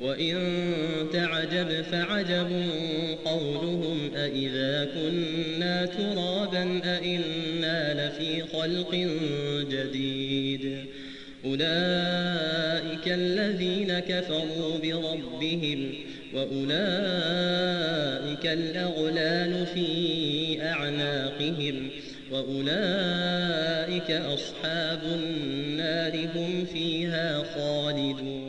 وإن تعجب فعجب قولهم أإذا كنا ترابا أإنا لفي خلق جديد أولئك الذين كفروا بربهم وأولئك الأغلال في أعناقهم وأولئك أصحاب النار هم فيها خالدون